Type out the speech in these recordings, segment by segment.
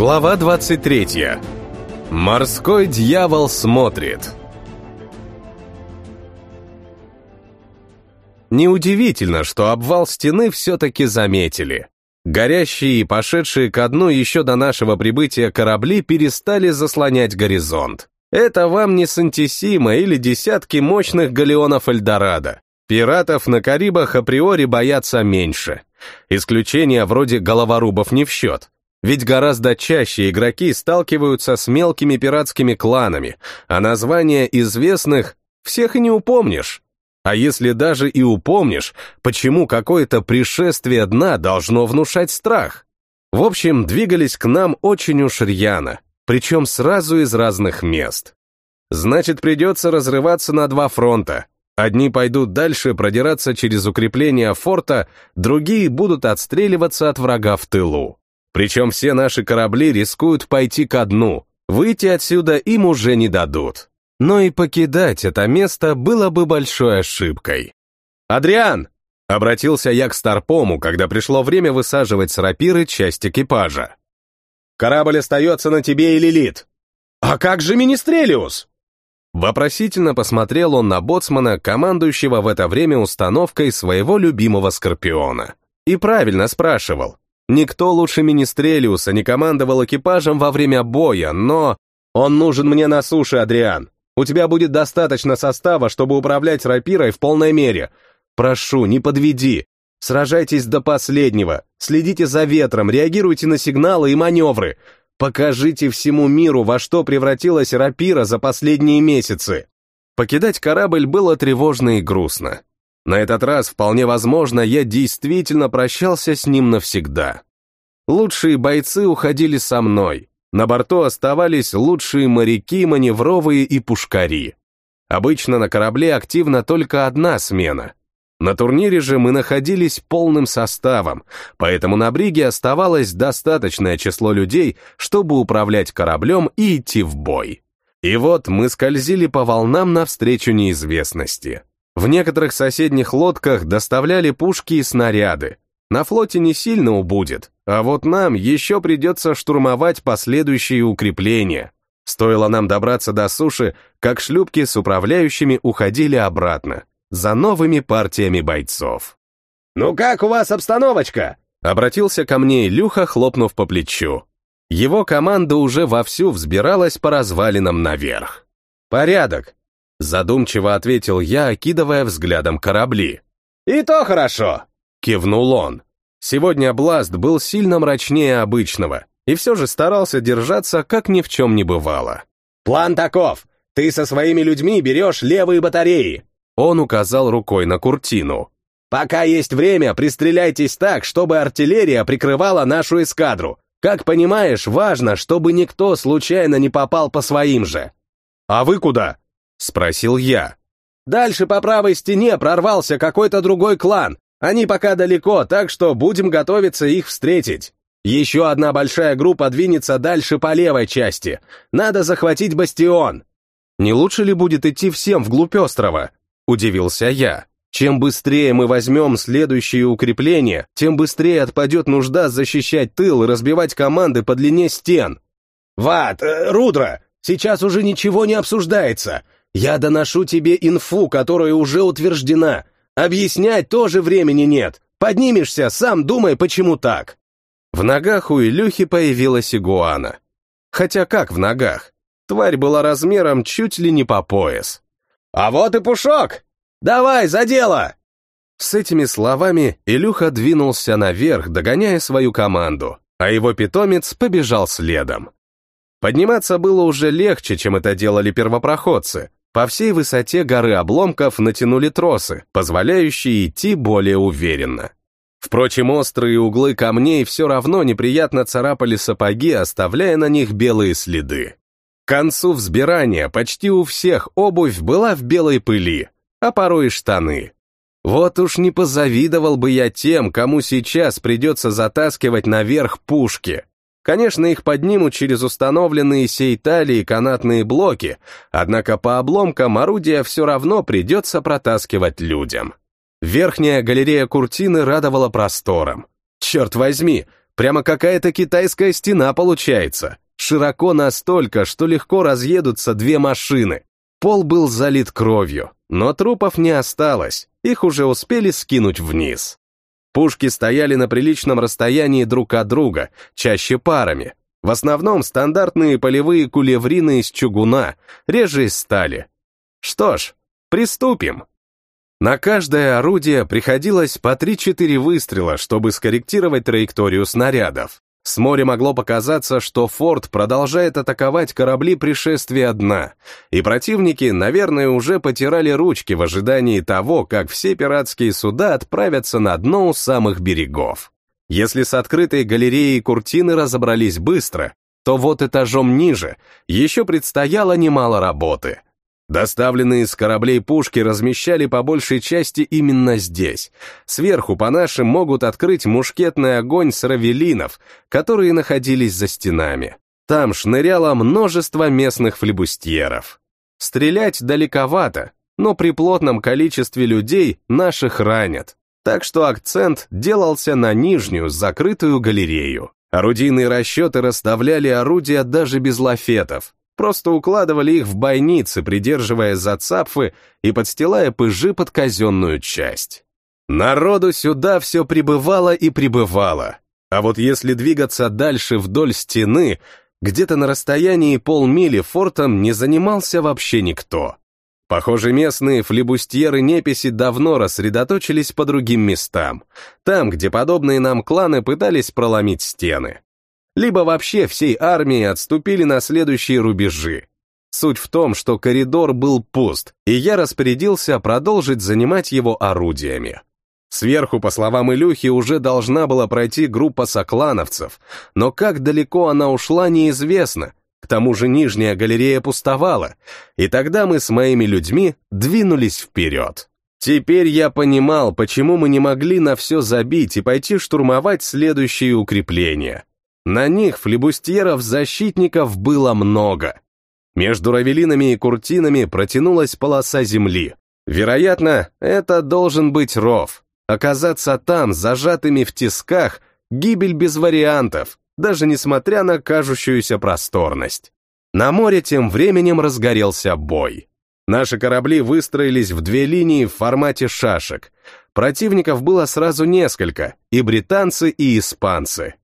Глава 23. Морской дьявол смотрит. Неудивительно, что обвал стены все-таки заметили. Горящие и пошедшие ко дну еще до нашего прибытия корабли перестали заслонять горизонт. Это вам не Сантисима или десятки мощных галеонов Эльдорадо. Пиратов на Карибах априори боятся меньше. Исключения вроде головорубов не в счет. Ведь гораздо чаще игроки сталкиваются с мелкими пиратскими кланами, а названия известных всех и не упомнишь. А если даже и упомнишь, почему какое-то пришествие дна должно внушать страх? В общем, двигались к нам очень уж рьяно, причем сразу из разных мест. Значит, придется разрываться на два фронта. Одни пойдут дальше продираться через укрепления форта, другие будут отстреливаться от врага в тылу. Причем все наши корабли рискуют пойти ко дну, выйти отсюда им уже не дадут. Но и покидать это место было бы большой ошибкой. «Адриан!» — обратился я к Старпому, когда пришло время высаживать с рапиры часть экипажа. «Корабль остается на тебе и Лилит!» «А как же Министрелиус?» Вопросительно посмотрел он на боцмана, командующего в это время установкой своего любимого Скорпиона. И правильно спрашивал, Никто лучше Министрелиуса не командовал экипажем во время боя, но... Он нужен мне на суше, Адриан. У тебя будет достаточно состава, чтобы управлять рапирой в полной мере. Прошу, не подведи. Сражайтесь до последнего. Следите за ветром, реагируйте на сигналы и маневры. Покажите всему миру, во что превратилась рапира за последние месяцы. Покидать корабль было тревожно и грустно. На этот раз, вполне возможно, я действительно прощался с ним навсегда. Лучшие бойцы уходили со мной. На борту оставались лучшие моряки, маневровые и пушкари. Обычно на корабле активна только одна смена. На турнире же мы находились полным составом, поэтому на бриге оставалось достаточное число людей, чтобы управлять кораблем и идти в бой. И вот мы скользили по волнам навстречу неизвестности. В некоторых соседних лодках доставляли пушки и снаряды. На флоте не сильно убудет, а вот нам еще придется штурмовать последующие укрепления. Стоило нам добраться до суши, как шлюпки с управляющими уходили обратно, за новыми партиями бойцов. «Ну как у вас обстановочка?» Обратился ко мне Илюха, хлопнув по плечу. Его команда уже вовсю взбиралась по развалинам наверх. «Порядок», Задумчиво ответил я, окидывая взглядом корабли. «И то хорошо!» — кивнул он. Сегодня Бласт был сильно мрачнее обычного и все же старался держаться, как ни в чем не бывало. «План таков! Ты со своими людьми берешь левые батареи!» Он указал рукой на Куртину. «Пока есть время, пристреляйтесь так, чтобы артиллерия прикрывала нашу эскадру. Как понимаешь, важно, чтобы никто случайно не попал по своим же». «А вы куда?» — спросил я. «Дальше по правой стене прорвался какой-то другой клан. Они пока далеко, так что будем готовиться их встретить. Еще одна большая группа двинется дальше по левой части. Надо захватить бастион». «Не лучше ли будет идти всем вглубь острова?» — удивился я. «Чем быстрее мы возьмем следующие укрепления, тем быстрее отпадет нужда защищать тыл и разбивать команды по длине стен». «Ват, э, Рудра, сейчас уже ничего не обсуждается. Я доношу тебе инфу, которая уже утверждена. Объяснять тоже времени нет. Поднимешься, сам думай, почему так. В ногах у Илюхи появилась игуана. Хотя как в ногах? Тварь была размером чуть ли не по пояс. «А вот и Пушок! Давай, за дело!» С этими словами Илюха двинулся наверх, догоняя свою команду, а его питомец побежал следом. Подниматься было уже легче, чем это делали первопроходцы, по всей высоте горы обломков натянули тросы, позволяющие идти более уверенно. Впрочем, острые углы камней все равно неприятно царапали сапоги, оставляя на них белые следы. К концу взбирания почти у всех обувь была в белой пыли, а порой и штаны. Вот уж не позавидовал бы я тем, кому сейчас придется затаскивать наверх пушки. Конечно, их поднимут через установленные сей талии канатные блоки, однако по обломкам орудия все равно придется протаскивать людям. Верхняя галерея Куртины радовала простором. Черт возьми, Прямо какая-то китайская стена получается. Широко настолько, что легко разъедутся две машины. Пол был залит кровью, но трупов не осталось, их уже успели скинуть вниз. Пушки стояли на приличном расстоянии друг от друга, чаще парами. В основном стандартные полевые кулеврины из чугуна, реже из стали. Что ж, приступим. На каждое орудие приходилось по 3-4 выстрела, чтобы скорректировать траекторию снарядов. С моря могло показаться, что форт продолжает атаковать корабли пришествия дна, и противники, наверное, уже потирали ручки в ожидании того, как все пиратские суда отправятся на дно у самых берегов. Если с открытой галереей Куртины разобрались быстро, то вот этажом ниже еще предстояло немало работы — Доставленные с кораблей пушки размещали по большей части именно здесь. Сверху по нашим могут открыть мушкетный огонь с равелинов, которые находились за стенами. Там шныряло множество местных флебустьеров. Стрелять далековато, но при плотном количестве людей наших ранят. Так что акцент делался на нижнюю, закрытую галерею. Орудийные расчеты расставляли орудия даже без лафетов, просто укладывали их в бойницы, придерживая за цапфы и подстилая пыжи под казенную часть. Народу сюда все прибывало и прибывало. А вот если двигаться дальше вдоль стены, где-то на расстоянии полмили фортом не занимался вообще никто. Похоже, местные флебустьеры-неписи давно рассредоточились по другим местам, там, где подобные нам кланы пытались проломить стены либо вообще всей армией отступили на следующие рубежи. Суть в том, что коридор был пуст, и я распорядился продолжить занимать его орудиями. Сверху, по словам Илюхи, уже должна была пройти группа соклановцев, но как далеко она ушла, неизвестно. К тому же нижняя галерея пустовала, и тогда мы с моими людьми двинулись вперед. Теперь я понимал, почему мы не могли на все забить и пойти штурмовать следующие укрепления. На них флебустьеров-защитников было много. Между равелинами и куртинами протянулась полоса земли. Вероятно, это должен быть ров. Оказаться там, зажатыми в тисках, гибель без вариантов, даже несмотря на кажущуюся просторность. На море тем временем разгорелся бой. Наши корабли выстроились в две линии в формате шашек. Противников было сразу несколько, и британцы, и испанцы.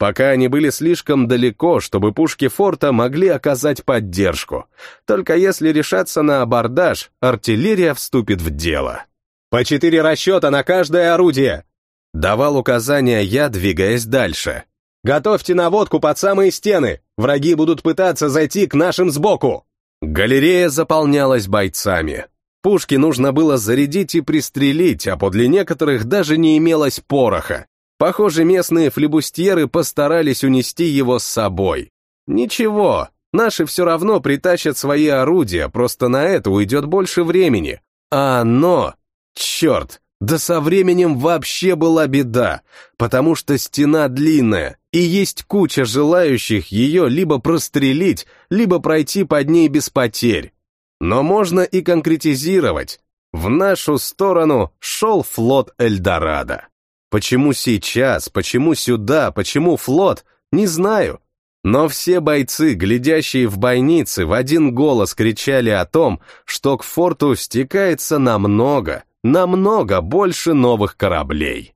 Пока они были слишком далеко, чтобы пушки форта могли оказать поддержку. Только если решаться на абордаж, артиллерия вступит в дело. «По четыре расчета на каждое орудие!» Давал указания я, двигаясь дальше. «Готовьте наводку под самые стены! Враги будут пытаться зайти к нашим сбоку!» Галерея заполнялась бойцами. Пушки нужно было зарядить и пристрелить, а подле некоторых даже не имелось пороха. Похоже, местные флебустьеры постарались унести его с собой. Ничего, наши все равно притащат свои орудия, просто на это уйдет больше времени. А оно... Черт, да со временем вообще была беда, потому что стена длинная, и есть куча желающих ее либо прострелить, либо пройти под ней без потерь. Но можно и конкретизировать. В нашу сторону шел флот Эльдорадо. Почему сейчас, почему сюда, почему флот, не знаю. Но все бойцы, глядящие в бойницы, в один голос кричали о том, что к форту стекается намного, намного больше новых кораблей.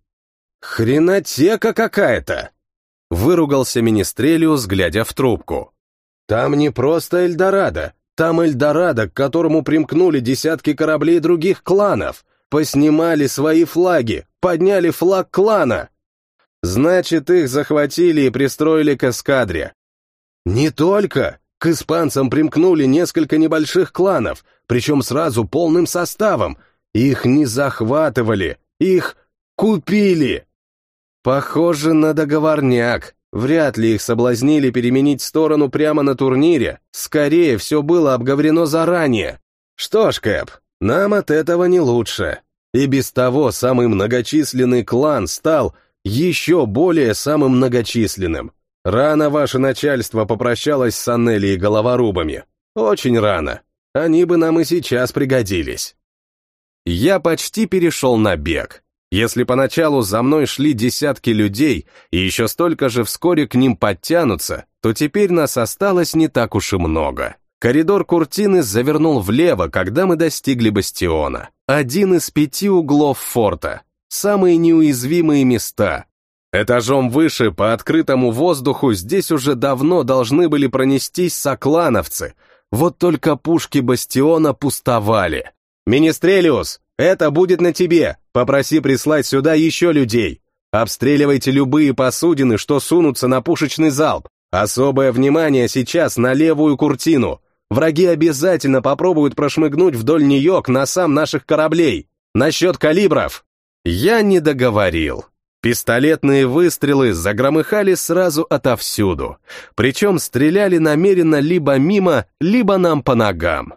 «Хренотека какая-то!» — выругался Министрелиус, глядя в трубку. «Там не просто Эльдорадо, там Эльдорадо, к которому примкнули десятки кораблей других кланов поснимали свои флаги, подняли флаг клана. Значит, их захватили и пристроили к эскадре. Не только. К испанцам примкнули несколько небольших кланов, причем сразу полным составом. Их не захватывали, их купили. Похоже на договорняк. Вряд ли их соблазнили переменить сторону прямо на турнире. Скорее, все было обговорено заранее. Что ж, Кэп, нам от этого не лучше. И без того самый многочисленный клан стал еще более самым многочисленным. Рано ваше начальство попрощалось с Аннели и головорубами. Очень рано. Они бы нам и сейчас пригодились. Я почти перешел на бег. Если поначалу за мной шли десятки людей, и еще столько же вскоре к ним подтянутся, то теперь нас осталось не так уж и много. Коридор Куртины завернул влево, когда мы достигли бастиона. Один из пяти углов форта. Самые неуязвимые места. Этажом выше, по открытому воздуху, здесь уже давно должны были пронестись соклановцы. Вот только пушки бастиона пустовали. «Министрелиус, это будет на тебе. Попроси прислать сюда еще людей. Обстреливайте любые посудины, что сунутся на пушечный залп. Особое внимание сейчас на левую куртину. Враги обязательно попробуют прошмыгнуть вдоль нее к носам наших кораблей. Насчет калибров. Я не договорил. Пистолетные выстрелы загромыхали сразу отовсюду, причем стреляли намеренно либо мимо, либо нам по ногам.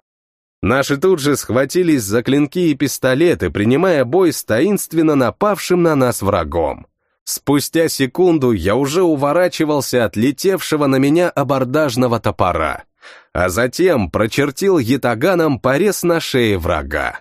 Наши тут же схватились за клинки и пистолеты, принимая бой с таинственно напавшим на нас врагом. Спустя секунду я уже уворачивался от летевшего на меня абордажного топора, а затем прочертил ятаганом порез на шее врага.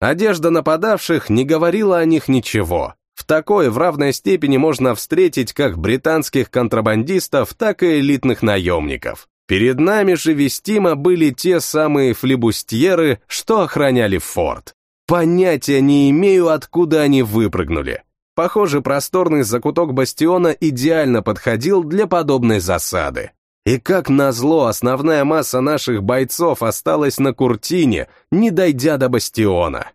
Одежда нападавших не говорила о них ничего. В такой в равной степени можно встретить как британских контрабандистов, так и элитных наемников. Перед нами же вестимо были те самые флебустьеры, что охраняли форт. Понятия не имею, откуда они выпрыгнули. Похоже, просторный закуток бастиона идеально подходил для подобной засады. И как назло, основная масса наших бойцов осталась на Куртине, не дойдя до бастиона.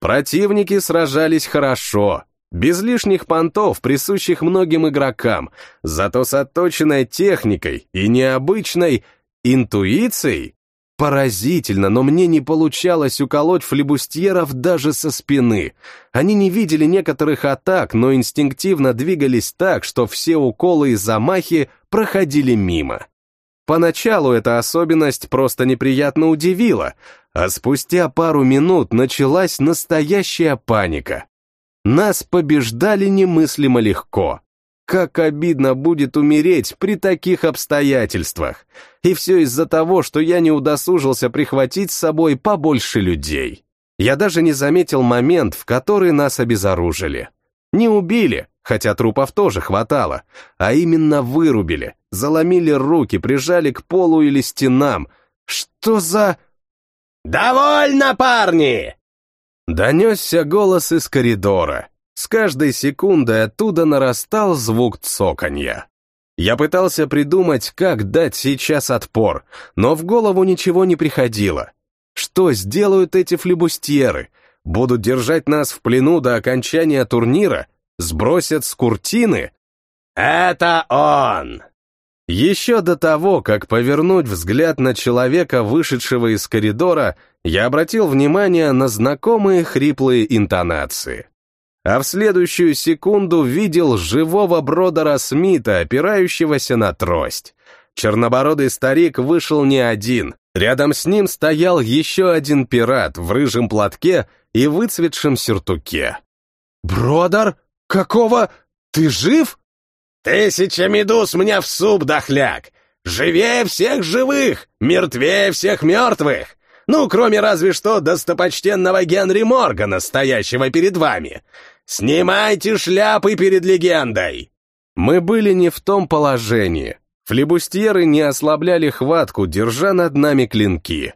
Противники сражались хорошо, без лишних понтов, присущих многим игрокам, зато с отточенной техникой и необычной интуицией. Поразительно, но мне не получалось уколоть флебустьеров даже со спины. Они не видели некоторых атак, но инстинктивно двигались так, что все уколы и замахи проходили мимо. Поначалу эта особенность просто неприятно удивила, а спустя пару минут началась настоящая паника. Нас побеждали немыслимо легко. Как обидно будет умереть при таких обстоятельствах. И все из-за того, что я не удосужился прихватить с собой побольше людей. Я даже не заметил момент, в который нас обезоружили. Не убили, хотя трупов тоже хватало, а именно вырубили, заломили руки, прижали к полу или стенам. Что за... «Довольно, парни!» Донесся голос из коридора. С каждой секундой оттуда нарастал звук цоканья. Я пытался придумать, как дать сейчас отпор, но в голову ничего не приходило. Что сделают эти флебустьеры? Будут держать нас в плену до окончания турнира? Сбросят с куртины? «Это он!» Еще до того, как повернуть взгляд на человека, вышедшего из коридора, я обратил внимание на знакомые хриплые интонации. А в следующую секунду видел живого Бродера Смита, опирающегося на трость. Чернобородый старик вышел не один. Рядом с ним стоял еще один пират в рыжем платке и выцветшем сюртуке. «Бродер? Какого? Ты жив?» «Тысяча медуз мне в суп, дохляк! Живее всех живых, мертвее всех мертвых! Ну, кроме разве что достопочтенного Генри Моргана, стоящего перед вами. Снимайте шляпы перед легендой!» Мы были не в том положении. Флебустьеры не ослабляли хватку, держа над нами клинки.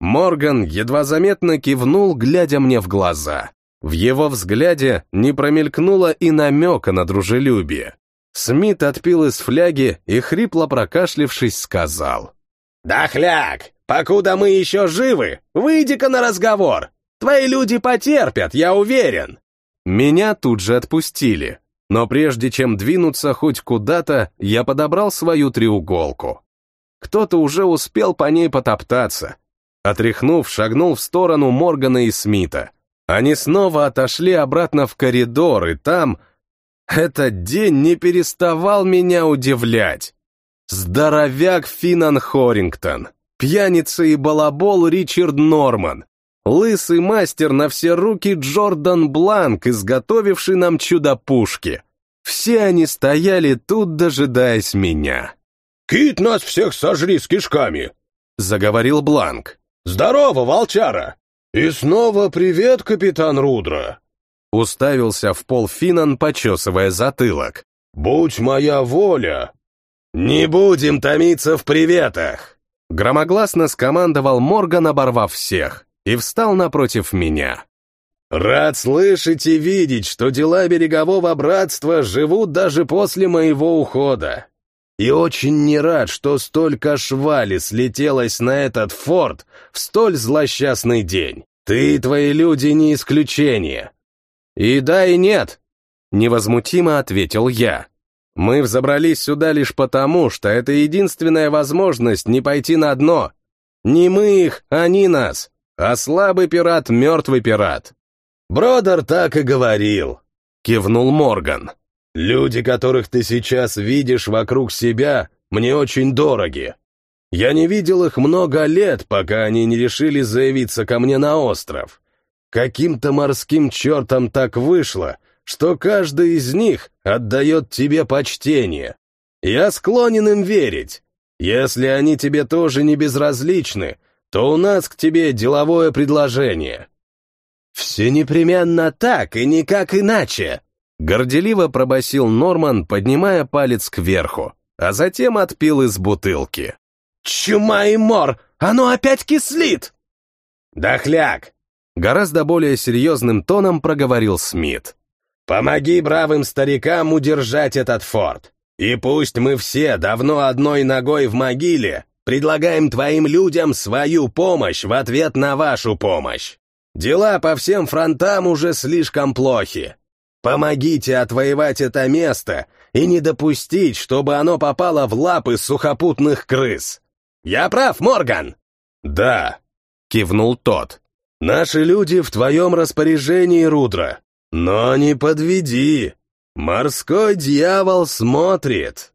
Морган едва заметно кивнул, глядя мне в глаза. В его взгляде не промелькнуло и намека на дружелюбие. Смит отпил из фляги и, хрипло прокашлившись, сказал. «Дохляк, покуда мы еще живы, выйди-ка на разговор. Твои люди потерпят, я уверен». Меня тут же отпустили, но прежде чем двинуться хоть куда-то, я подобрал свою треуголку. Кто-то уже успел по ней потоптаться. Отряхнув, шагнул в сторону Моргана и Смита. Они снова отошли обратно в коридор, и там этот день не переставал меня удивлять. Здоровяк Финан Хорингтон, пьяница и балабол Ричард Норман, лысый мастер на все руки Джордан Бланк, изготовивший нам чудо-пушки. Все они стояли тут, дожидаясь меня. «Кит нас всех сожри с кишками!» — заговорил Бланк. «Здорово, волчара!» «И снова привет, капитан Рудра!» Уставился в пол Финан, почесывая затылок. «Будь моя воля! Не будем томиться в приветах!» Громогласно скомандовал Морган, оборвав всех, и встал напротив меня. «Рад слышать и видеть, что дела берегового братства живут даже после моего ухода. И очень не рад, что столько швали слетелось на этот форт в столь злосчастный день. Ты и твои люди не исключение. И да, и нет, невозмутимо ответил я. Мы взобрались сюда лишь потому, что это единственная возможность не пойти на дно. Не мы их, они нас, а слабый пират — мертвый пират. Бродер так и говорил, кивнул Морган. Люди, которых ты сейчас видишь вокруг себя, мне очень дороги. Я не видел их много лет, пока они не решили заявиться ко мне на остров. Каким-то морским чертом так вышло, что каждый из них отдает тебе почтение. Я склонен им верить. Если они тебе тоже не безразличны, то у нас к тебе деловое предложение. Все непременно так и никак иначе, горделиво пробасил Норман, поднимая палец кверху, а затем отпил из бутылки. «Чума и мор! Оно опять кислит!» «Дохляк!» Гораздо более серьезным тоном проговорил Смит. «Помоги бравым старикам удержать этот форт. И пусть мы все давно одной ногой в могиле, предлагаем твоим людям свою помощь в ответ на вашу помощь. Дела по всем фронтам уже слишком плохи. Помогите отвоевать это место и не допустить, чтобы оно попало в лапы сухопутных крыс. Я прав, Морган?» «Да», — кивнул тот. «Наши люди в твоем распоряжении, Рудра. Но не подведи. Морской дьявол смотрит».